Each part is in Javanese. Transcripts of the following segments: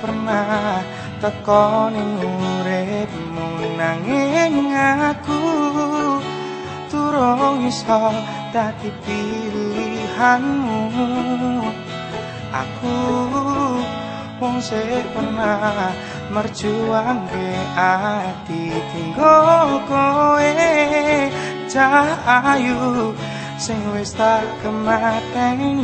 pernah teko ning uripmu nanging aku turung iso dadi pilihanmu. Aku wong sing pernah merjuang ke ati tinggo kowe cahayu sing wis tak kemateni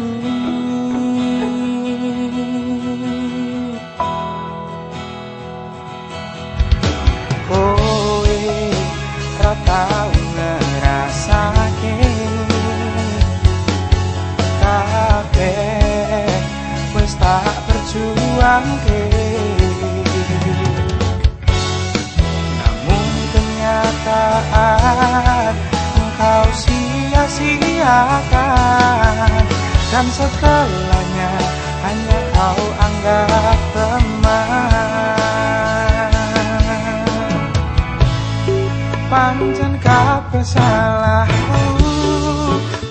dan setelahnya hanya kau anggap teman. Pancen kabeh salahku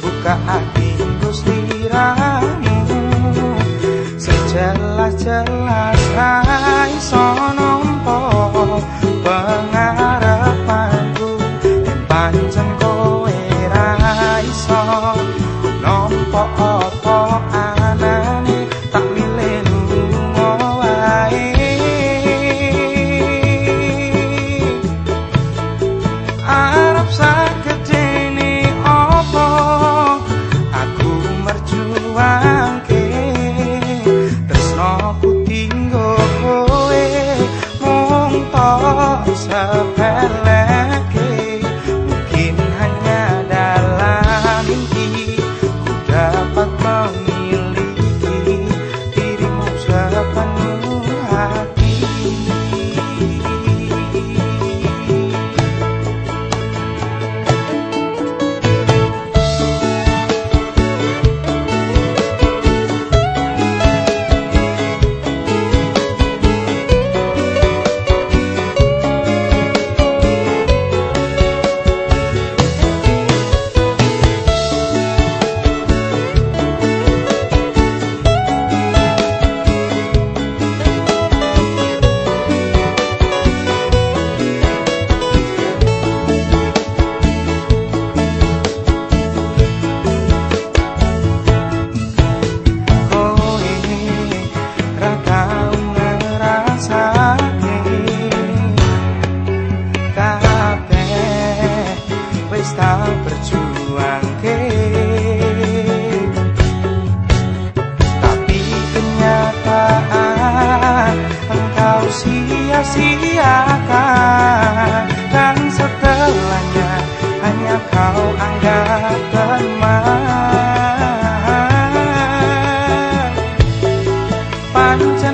buka land.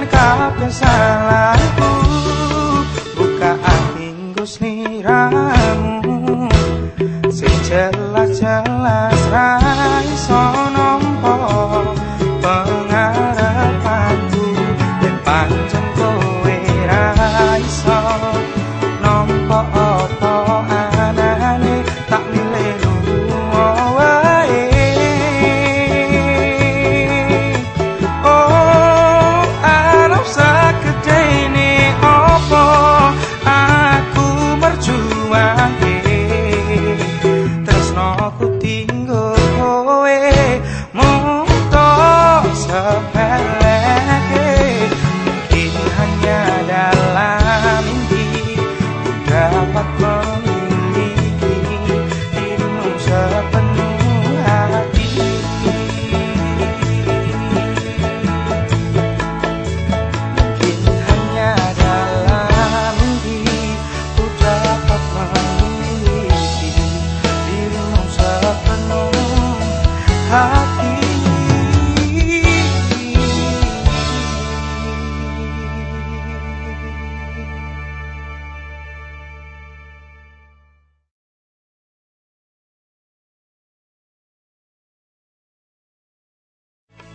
Kabeh salahku Buka ating gusniramu Sing jelas-jelas rai sonompo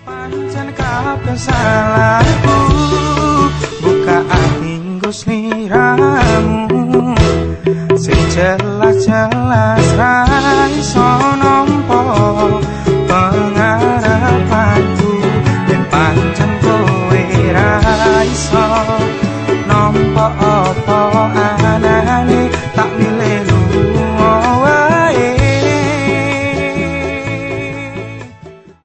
Pancen kabeh salahku buka ating gusti ramu sing jelas jelas rai nampa pengarapanku yen pancen kowe rai so nampa apa anane tak